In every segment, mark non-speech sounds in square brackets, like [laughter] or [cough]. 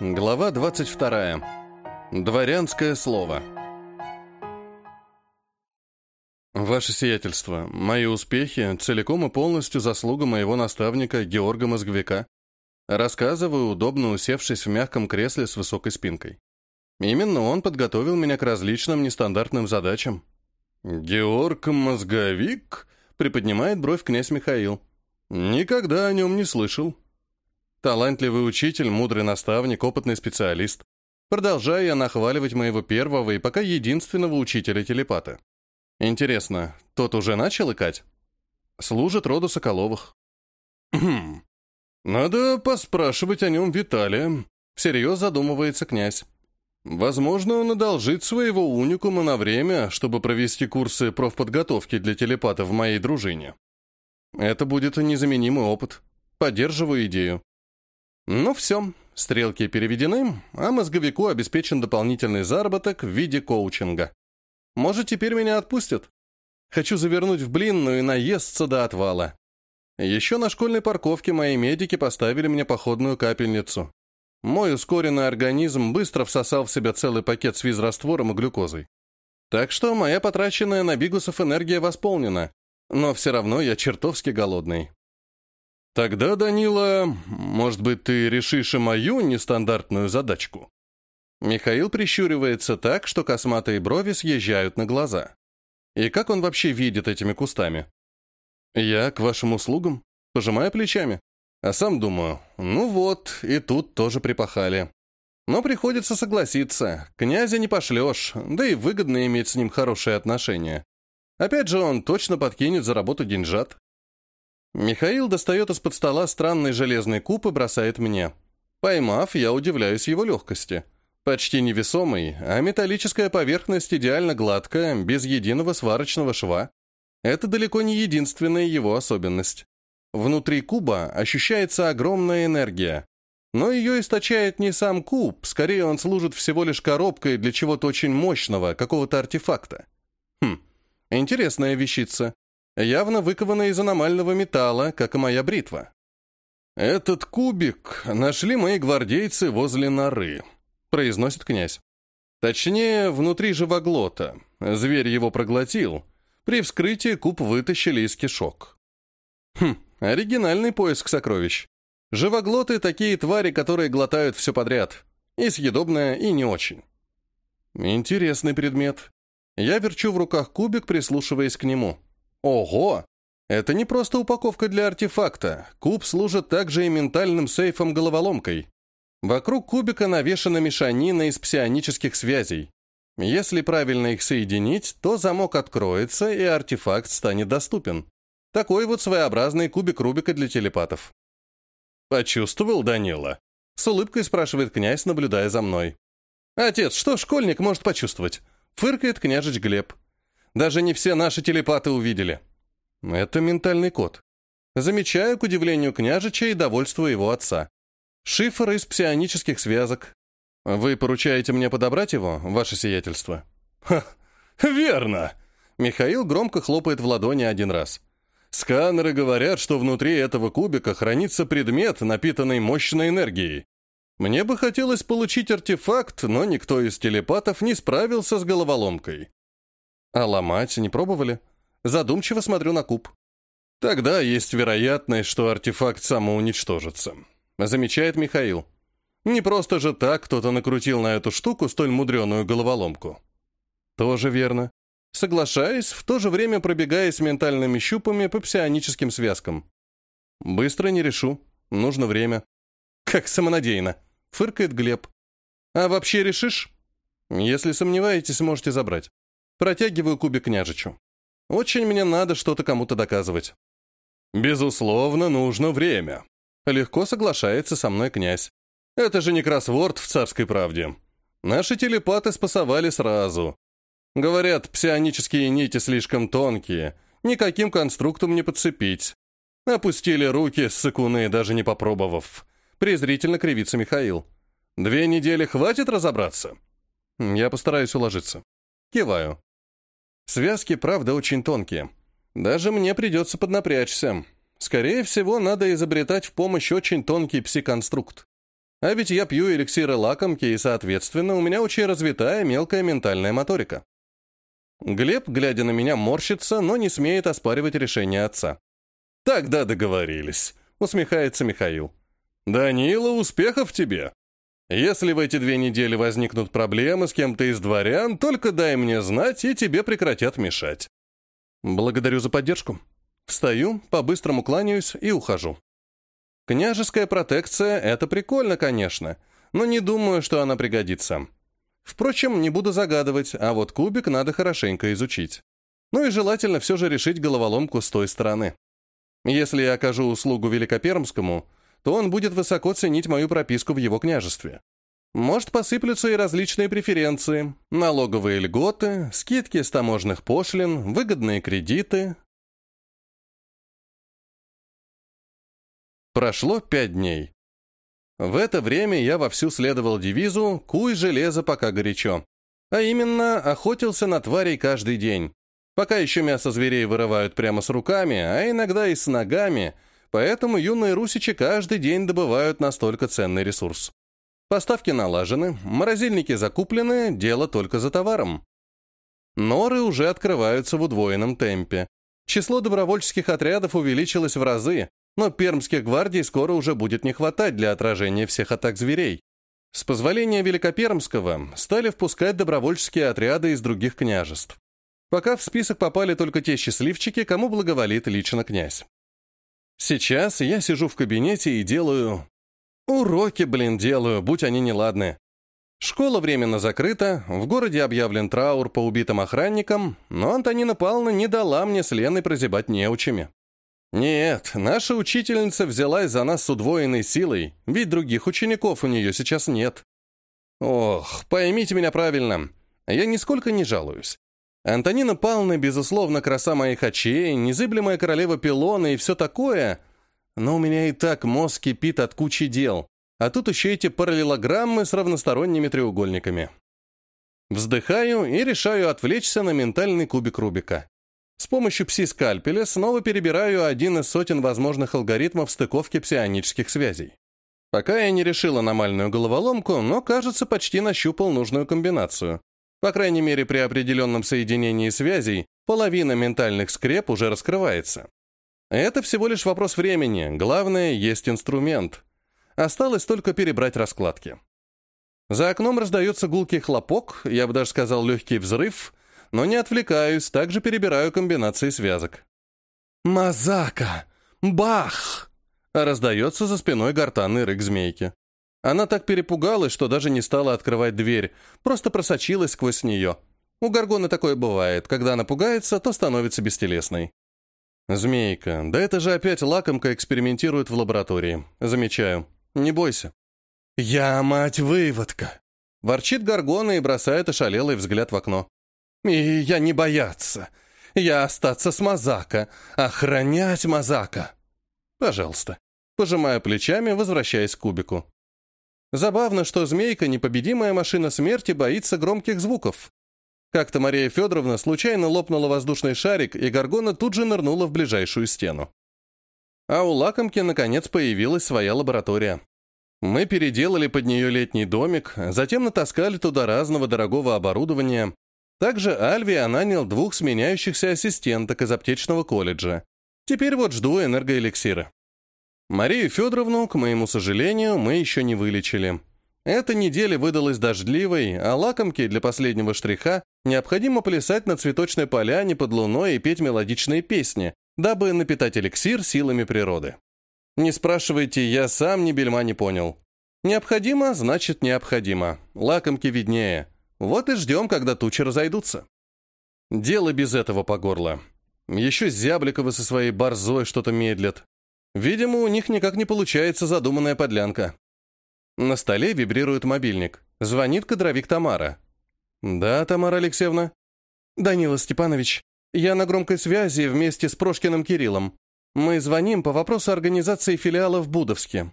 Глава 22. Дворянское слово. Ваше сиятельство, мои успехи целиком и полностью заслуга моего наставника Георга Мозговика. Рассказываю, удобно усевшись в мягком кресле с высокой спинкой. Именно он подготовил меня к различным нестандартным задачам. «Георг Мозговик?» — приподнимает бровь князь Михаил. «Никогда о нем не слышал». Талантливый учитель, мудрый наставник, опытный специалист. Продолжаю я нахваливать моего первого и пока единственного учителя-телепата. Интересно, тот уже начал икать? Служит роду Соколовых. [clears throat] Надо поспрашивать о нем Виталия. Всерьез задумывается князь. Возможно, он одолжит своего уникума на время, чтобы провести курсы профподготовки для телепатов в моей дружине. Это будет незаменимый опыт. Поддерживаю идею. Ну все, стрелки переведены, а мозговику обеспечен дополнительный заработок в виде коучинга. Может, теперь меня отпустят? Хочу завернуть в блинную и наесться до отвала. Еще на школьной парковке мои медики поставили мне походную капельницу. Мой ускоренный организм быстро всосал в себя целый пакет с визраствором и глюкозой. Так что моя потраченная на бигусов энергия восполнена, но все равно я чертовски голодный. Тогда, Данила, может быть, ты решишь и мою нестандартную задачку? Михаил прищуривается так, что косматые брови съезжают на глаза. И как он вообще видит этими кустами? Я к вашим услугам, пожимая плечами. А сам думаю, ну вот, и тут тоже припахали. Но приходится согласиться, князя не пошлешь, да и выгодно иметь с ним хорошие отношения. Опять же, он точно подкинет за работу деньжат. Михаил достает из-под стола странный железный куб и бросает мне. Поймав, я удивляюсь его легкости. Почти невесомый, а металлическая поверхность идеально гладкая, без единого сварочного шва. Это далеко не единственная его особенность. Внутри куба ощущается огромная энергия. Но ее источает не сам куб, скорее он служит всего лишь коробкой для чего-то очень мощного, какого-то артефакта. Хм, интересная вещица явно выкована из аномального металла, как и моя бритва. «Этот кубик нашли мои гвардейцы возле норы», — произносит князь. Точнее, внутри живоглота. Зверь его проглотил. При вскрытии куб вытащили из кишок. Хм, оригинальный поиск сокровищ. Живоглоты — такие твари, которые глотают все подряд. И съедобное, и не очень. Интересный предмет. Я верчу в руках кубик, прислушиваясь к нему. Ого! Это не просто упаковка для артефакта. Куб служит также и ментальным сейфом-головоломкой. Вокруг кубика навешана мешанина из псионических связей. Если правильно их соединить, то замок откроется, и артефакт станет доступен. Такой вот своеобразный кубик Рубика для телепатов. «Почувствовал, Данила?» — с улыбкой спрашивает князь, наблюдая за мной. «Отец, что школьник может почувствовать?» — фыркает княжич Глеб. Даже не все наши телепаты увидели. Это ментальный код. Замечаю, к удивлению княжича и довольству его отца. Шифр из псионических связок. Вы поручаете мне подобрать его, ваше сиятельство? Ха, верно. Михаил громко хлопает в ладони один раз. Сканеры говорят, что внутри этого кубика хранится предмет, напитанный мощной энергией. Мне бы хотелось получить артефакт, но никто из телепатов не справился с головоломкой. А ломать не пробовали? Задумчиво смотрю на куб. Тогда есть вероятность, что артефакт самоуничтожится. Замечает Михаил. Не просто же так кто-то накрутил на эту штуку столь мудреную головоломку. Тоже верно. Соглашаясь, в то же время пробегаясь ментальными щупами по псионическим связкам. Быстро не решу. Нужно время. Как самонадеянно. Фыркает Глеб. А вообще решишь? Если сомневаетесь, можете забрать. Протягиваю кубик княжичу. Очень мне надо что-то кому-то доказывать. Безусловно, нужно время. Легко соглашается со мной князь. Это же не кроссворд в царской правде. Наши телепаты спасовали сразу. Говорят, псионические нити слишком тонкие, никаким конструктом не подцепить. Опустили руки, сыкуны, даже не попробовав. Презрительно кривится Михаил. Две недели хватит разобраться? Я постараюсь уложиться. Киваю. Связки, правда, очень тонкие. Даже мне придется поднапрячься. Скорее всего, надо изобретать в помощь очень тонкий псиконструкт. А ведь я пью эликсиры лакомки, и, соответственно, у меня очень развитая мелкая ментальная моторика. Глеб, глядя на меня, морщится, но не смеет оспаривать решение отца. «Тогда договорились», — усмехается Михаил. «Данила, успехов тебе! Если в эти две недели возникнут проблемы с кем-то из дворян, только дай мне знать, и тебе прекратят мешать». «Благодарю за поддержку». Встаю, по-быстрому кланяюсь и ухожу. Княжеская протекция — это прикольно, конечно, но не думаю, что она пригодится. Впрочем, не буду загадывать, а вот кубик надо хорошенько изучить. Ну и желательно все же решить головоломку с той стороны. Если я окажу услугу Великопермскому, то он будет высоко ценить мою прописку в его княжестве. Может, посыплются и различные преференции, налоговые льготы, скидки с таможенных пошлин, выгодные кредиты, Прошло пять дней. В это время я вовсю следовал девизу «Куй железо, пока горячо». А именно, охотился на тварей каждый день. Пока еще мясо зверей вырывают прямо с руками, а иногда и с ногами, поэтому юные русичи каждый день добывают настолько ценный ресурс. Поставки налажены, морозильники закуплены, дело только за товаром. Норы уже открываются в удвоенном темпе. Число добровольческих отрядов увеличилось в разы, но пермских гвардий скоро уже будет не хватать для отражения всех атак зверей. С позволения Великопермского стали впускать добровольческие отряды из других княжеств. Пока в список попали только те счастливчики, кому благоволит лично князь. Сейчас я сижу в кабинете и делаю... Уроки, блин, делаю, будь они неладны. Школа временно закрыта, в городе объявлен траур по убитым охранникам, но Антонина Павловна не дала мне с Леной прозябать неучами. Нет, наша учительница взялась за нас с удвоенной силой, ведь других учеников у нее сейчас нет. Ох, поймите меня правильно, я нисколько не жалуюсь. Антонина Павловна, безусловно, краса моих очей, незыблемая королева пилона и все такое, но у меня и так мозг кипит от кучи дел, а тут еще эти параллелограммы с равносторонними треугольниками. Вздыхаю и решаю отвлечься на ментальный кубик Рубика. С помощью пси-скальпеля снова перебираю один из сотен возможных алгоритмов стыковки псионических связей. Пока я не решил аномальную головоломку, но, кажется, почти нащупал нужную комбинацию. По крайней мере, при определенном соединении связей половина ментальных скреп уже раскрывается. Это всего лишь вопрос времени, главное, есть инструмент. Осталось только перебрать раскладки. За окном раздается гулкий хлопок, я бы даже сказал легкий взрыв, но не отвлекаюсь, также перебираю комбинации связок. «Мазака! Бах!» Раздается за спиной гортанный рык змейки. Она так перепугалась, что даже не стала открывать дверь, просто просочилась сквозь нее. У горгоны такое бывает, когда она пугается, то становится бестелесной. «Змейка, да это же опять лакомка экспериментирует в лаборатории. Замечаю. Не бойся». «Я мать-выводка!» Ворчит горгона и бросает ошалелый взгляд в окно. И я не бояться. Я остаться с Мазака, охранять Мазака. Пожалуйста. Пожимая плечами, возвращаясь к кубику. Забавно, что змейка, непобедимая машина смерти, боится громких звуков. Как-то Мария Федоровна случайно лопнула воздушный шарик, и Гаргона тут же нырнула в ближайшую стену. А у лакомки, наконец, появилась своя лаборатория. Мы переделали под нее летний домик, затем натаскали туда разного дорогого оборудования, также Альвия нанял двух сменяющихся ассистенток из аптечного колледжа. Теперь вот жду энергоэликсира. Марию Федоровну, к моему сожалению, мы еще не вылечили. Эта неделя выдалась дождливой, а лакомки для последнего штриха необходимо плясать на цветочной поляне под луной и петь мелодичные песни, дабы напитать эликсир силами природы. Не спрашивайте, я сам ни бельма не понял. Необходимо, значит необходимо. Лакомки виднее. Вот и ждем, когда тучи разойдутся. Дело без этого по горло. Еще Зябликовы со своей борзой что-то медлят. Видимо, у них никак не получается задуманная подлянка. На столе вибрирует мобильник. Звонит кадровик Тамара. «Да, Тамара Алексеевна?» «Данила Степанович, я на громкой связи вместе с Прошкиным Кириллом. Мы звоним по вопросу организации филиала в Будовске».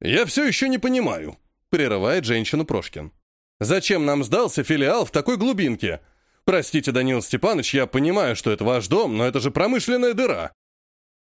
«Я все еще не понимаю», — прерывает женщину Прошкин. Зачем нам сдался филиал в такой глубинке? Простите, Данил Степанович, я понимаю, что это ваш дом, но это же промышленная дыра.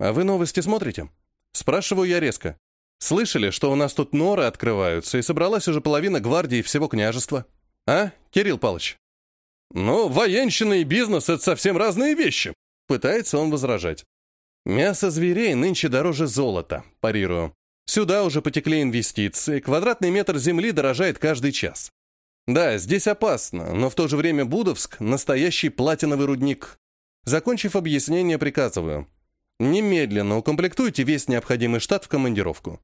А вы новости смотрите? Спрашиваю я резко. Слышали, что у нас тут норы открываются, и собралась уже половина гвардии всего княжества? А, Кирилл Павлович? Ну, военщина и бизнес — это совсем разные вещи. Пытается он возражать. Мясо зверей нынче дороже золота, парирую. Сюда уже потекли инвестиции, квадратный метр земли дорожает каждый час. Да, здесь опасно, но в то же время Будовск — настоящий платиновый рудник. Закончив объяснение, приказываю. Немедленно укомплектуйте весь необходимый штат в командировку.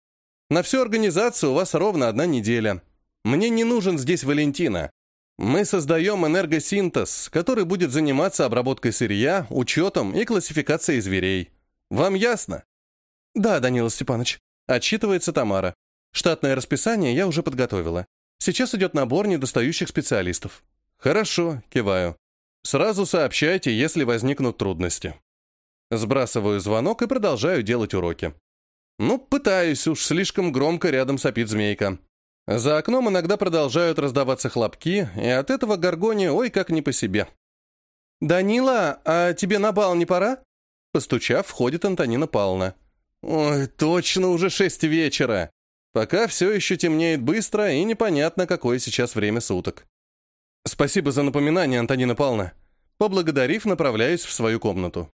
На всю организацию у вас ровно одна неделя. Мне не нужен здесь Валентина. Мы создаем энергосинтез, который будет заниматься обработкой сырья, учетом и классификацией зверей. Вам ясно? Да, Данила Степанович. Отчитывается Тамара. Штатное расписание я уже подготовила. Сейчас идет набор недостающих специалистов. Хорошо, киваю. Сразу сообщайте, если возникнут трудности. Сбрасываю звонок и продолжаю делать уроки. Ну, пытаюсь, уж слишком громко рядом сопит змейка. За окном иногда продолжают раздаваться хлопки, и от этого горгоне ой как не по себе. «Данила, а тебе на бал не пора?» Постучав, входит Антонина Павловна. «Ой, точно уже шесть вечера. Пока все еще темнеет быстро, и непонятно, какое сейчас время суток». «Спасибо за напоминание, Антонина Павловна». Поблагодарив, направляюсь в свою комнату.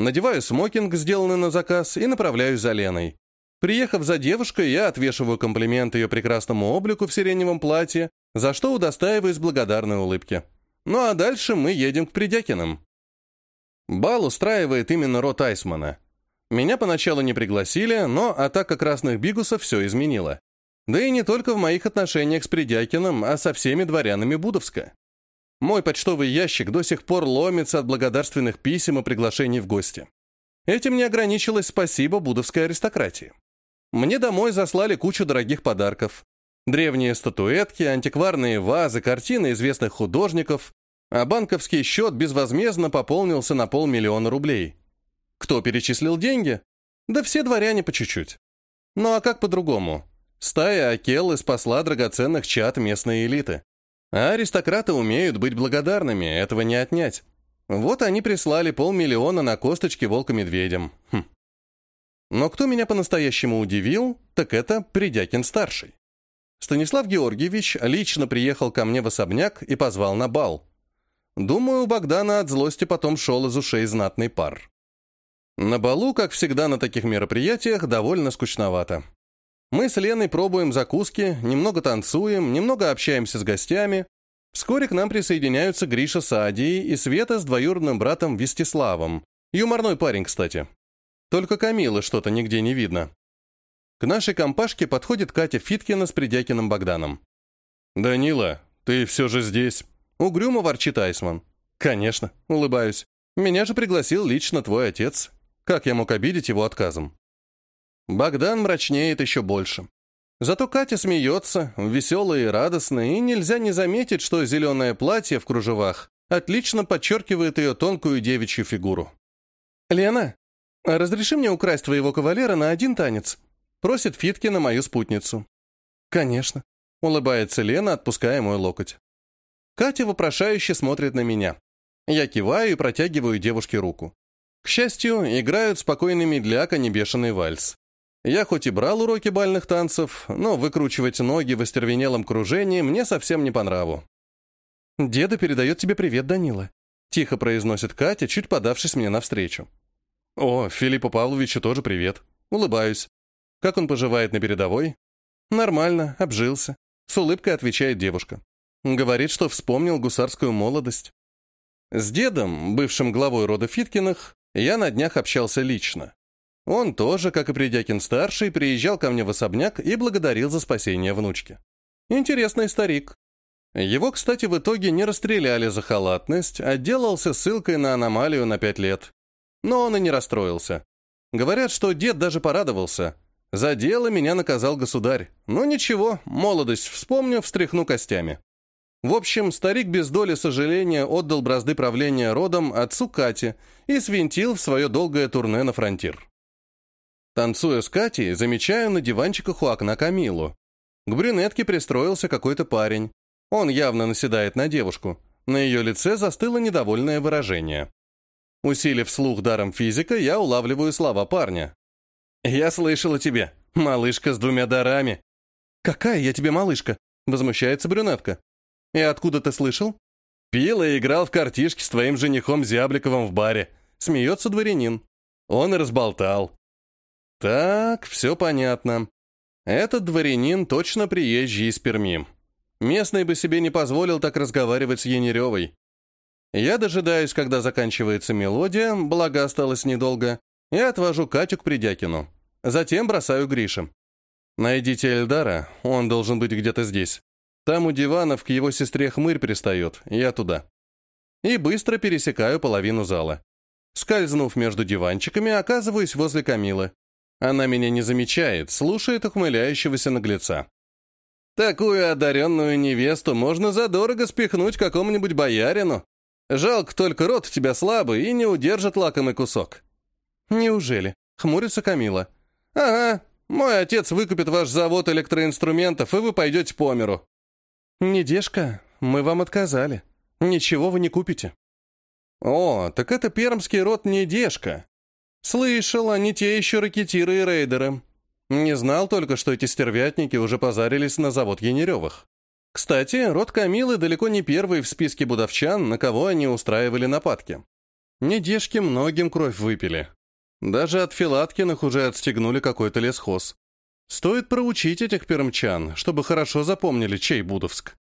Надеваю смокинг, сделанный на заказ, и направляюсь за Леной. Приехав за девушкой, я отвешиваю комплимент ее прекрасному облику в сиреневом платье, за что удостаиваюсь благодарной улыбки. Ну а дальше мы едем к Придякиным. Бал устраивает именно рот Айсмана. Меня поначалу не пригласили, но атака красных бигусов все изменила. Да и не только в моих отношениях с Придякиным, а со всеми дворянами Будовска. Мой почтовый ящик до сих пор ломится от благодарственных писем и приглашений в гости. Этим не ограничилось спасибо будовской аристократии. Мне домой заслали кучу дорогих подарков. Древние статуэтки, антикварные вазы, картины известных художников, а банковский счет безвозмездно пополнился на полмиллиона рублей. Кто перечислил деньги? Да все дворяне по чуть-чуть. Ну а как по-другому? Стая Акеллы спасла драгоценных чад местной элиты. А аристократы умеют быть благодарными, этого не отнять. Вот они прислали полмиллиона на косточки волка-медведям. Хм. Но кто меня по-настоящему удивил, так это Придякин-старший. Станислав Георгиевич лично приехал ко мне в особняк и позвал на бал. Думаю, у Богдана от злости потом шел из ушей знатный пар. На балу, как всегда на таких мероприятиях, довольно скучновато. Мы с Леной пробуем закуски, немного танцуем, немного общаемся с гостями. Вскоре к нам присоединяются Гриша с Адией и Света с двоюродным братом Вестиславом. Юморной парень, кстати. Только Камилы что-то нигде не видно. К нашей компашке подходит Катя Фиткина с Придякиным Богданом. «Данила, ты все же здесь?» Угрюмо ворчит Айсман. «Конечно», — улыбаюсь. «Меня же пригласил лично твой отец. Как я мог обидеть его отказом?» Богдан мрачнеет еще больше. Зато Катя смеется, веселая и радостная, и нельзя не заметить, что зеленое платье в кружевах отлично подчеркивает ее тонкую девичью фигуру. «Лена, разреши мне украсть твоего кавалера на один танец?» просит Фиткина мою спутницу. «Конечно», — улыбается Лена, отпуская мой локоть. Катя вопрошающе смотрит на меня. Я киваю и протягиваю девушке руку. К счастью, играют спокойный медляк, а не бешеный вальс. Я хоть и брал уроки бальных танцев, но выкручивать ноги в остервенелом кружении мне совсем не по нраву. «Деда передает тебе привет, Данила», — тихо произносит Катя, чуть подавшись мне навстречу. «О, Филиппу Павловичу тоже привет». Улыбаюсь. «Как он поживает на передовой?» «Нормально, обжился», — с улыбкой отвечает девушка. Говорит, что вспомнил гусарскую молодость. С дедом, бывшим главой рода Фиткиных, я на днях общался лично. Он тоже, как и Придякин-старший, приезжал ко мне в особняк и благодарил за спасение внучки. Интересный старик. Его, кстати, в итоге не расстреляли за халатность, а делался ссылкой на аномалию на пять лет. Но он и не расстроился. Говорят, что дед даже порадовался. За дело меня наказал государь. Но ничего, молодость вспомню, встряхну костями. В общем, старик без доли сожаления отдал бразды правления родом отцу Кате и свинтил в свое долгое турне на фронтир. Танцуя с Катей, замечаю на диванчиках у окна Камилу. К брюнетке пристроился какой-то парень. Он явно наседает на девушку. На ее лице застыло недовольное выражение. Усилив слух даром физика, я улавливаю слова парня. «Я слышал о тебе. Малышка с двумя дарами. Какая я тебе малышка? Возмущается брюнетка. И откуда ты слышал? Пил и играл в картишки с твоим женихом Зябликовым в баре. Смеется дворянин. Он и разболтал. Так, все понятно. Этот дворянин точно приезжий из Перми. Местный бы себе не позволил так разговаривать с Янеревой. Я дожидаюсь, когда заканчивается мелодия, благо осталось недолго, и отвожу Катю к Придякину. Затем бросаю Грише. Найдите Эльдара, он должен быть где-то здесь. Там у диванов к его сестре хмырь пристает, я туда. И быстро пересекаю половину зала. Скользнув между диванчиками, оказываюсь возле Камилы. Она меня не замечает, слушает ухмыляющегося наглеца. Такую одаренную невесту можно задорого спихнуть какому-нибудь боярину. Жалко только рот у тебя слабый и не удержит лакомый кусок. Неужели? Хмурится Камила. Ага, мой отец выкупит ваш завод электроинструментов, и вы пойдете по миру. Недежка, мы вам отказали. Ничего вы не купите. О, так это пермский род Недежка. Слышал, они те еще ракетиры и рейдеры. Не знал только, что эти стервятники уже позарились на завод Янеревых. Кстати, род Камилы далеко не первый в списке будовчан, на кого они устраивали нападки. Недежки многим кровь выпили. Даже от Филаткиных уже отстегнули какой-то лесхоз. Стоит проучить этих пермчан, чтобы хорошо запомнили, чей Будовск.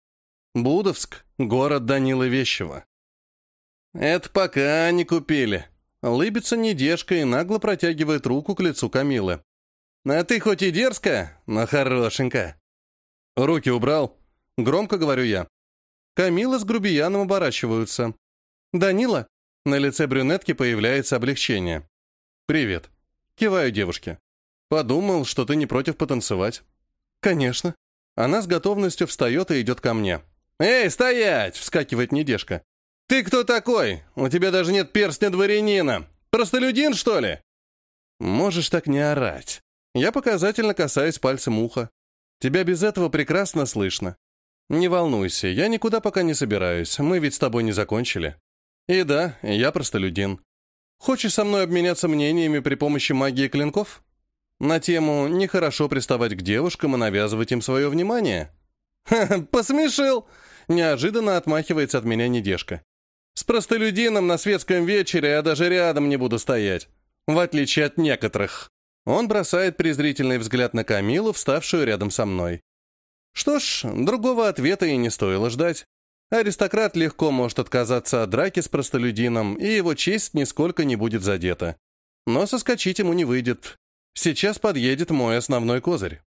Будовск — город Данилы Вещева. Это пока не купили. Лыбится недежка и нагло протягивает руку к лицу Камилы. А ты хоть и дерзкая, но хорошенькая. Руки убрал, Громко говорю я. Камила с грубияном оборачиваются. «Данила?» На лице брюнетки появляется облегчение. «Привет». Киваю девушке. «Подумал, что ты не против потанцевать». «Конечно». Она с готовностью встает и идет ко мне. «Эй, стоять!» — вскакивает недежка. «Ты кто такой? У тебя даже нет перстня дворянина. Простолюдин, что ли?» «Можешь так не орать». Я показательно касаюсь пальцем уха. Тебя без этого прекрасно слышно. «Не волнуйся, я никуда пока не собираюсь, мы ведь с тобой не закончили. И да, я простолюдин. Хочешь со мной обменяться мнениями при помощи магии клинков? На тему «нехорошо приставать к девушкам и навязывать им свое внимание»?» «Ха-ха, посмешил!» Неожиданно отмахивается от меня недежка. «С простолюдином на светском вечере я даже рядом не буду стоять, в отличие от некоторых». Он бросает презрительный взгляд на Камилу, вставшую рядом со мной. Что ж, другого ответа и не стоило ждать. Аристократ легко может отказаться от драки с простолюдином, и его честь нисколько не будет задета. Но соскочить ему не выйдет. Сейчас подъедет мой основной козырь.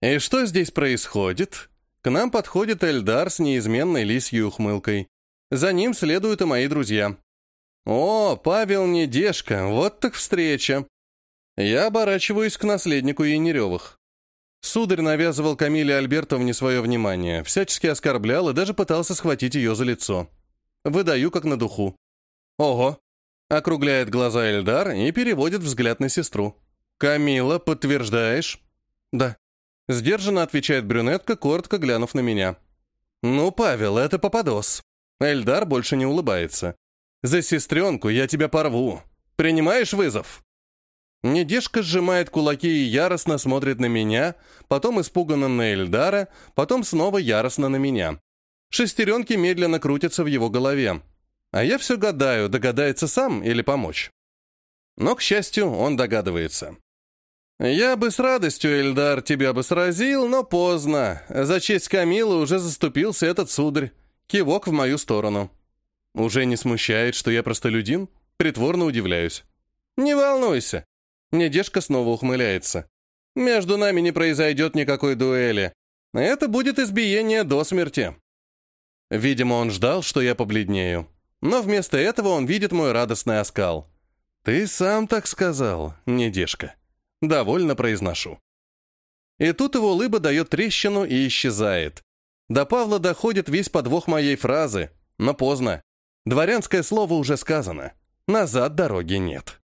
И что здесь происходит? К нам подходит Эльдар с неизменной лисьей ухмылкой. За ним следуют и мои друзья. О, Павел Недежка, вот так встреча. Я оборачиваюсь к наследнику Янеревых. Сударь навязывал Камиле Альбертовне свое внимание, всячески оскорблял и даже пытался схватить ее за лицо. Выдаю как на духу. «Ого!» — округляет глаза Эльдар и переводит взгляд на сестру. «Камила, подтверждаешь?» «Да». Сдержанно отвечает брюнетка, коротко глянув на меня. «Ну, Павел, это попадос». Эльдар больше не улыбается. «За сестренку я тебя порву. Принимаешь вызов?» Недежка сжимает кулаки и яростно смотрит на меня, потом испуганно на Эльдара, потом снова яростно на меня. Шестеренки медленно крутятся в его голове. А я все гадаю, догадается сам или помочь. Но, к счастью, он догадывается. «Я бы с радостью, Эльдар, тебя бы сразил, но поздно. За честь Камилы уже заступился этот сударь. Кивок в мою сторону. Уже не смущает, что я простолюдин? Притворно удивляюсь. Не волнуйся. Недежка снова ухмыляется. «Между нами не произойдет никакой дуэли. Это будет избиение до смерти». Видимо, он ждал, что я побледнею. Но вместо этого он видит мой радостный оскал. «Ты сам так сказал, недежка». Довольно произношу. И тут его лыба дает трещину и исчезает. До Павла доходит весь подвох моей фразы, но поздно. Дворянское слово уже сказано. Назад дороги нет.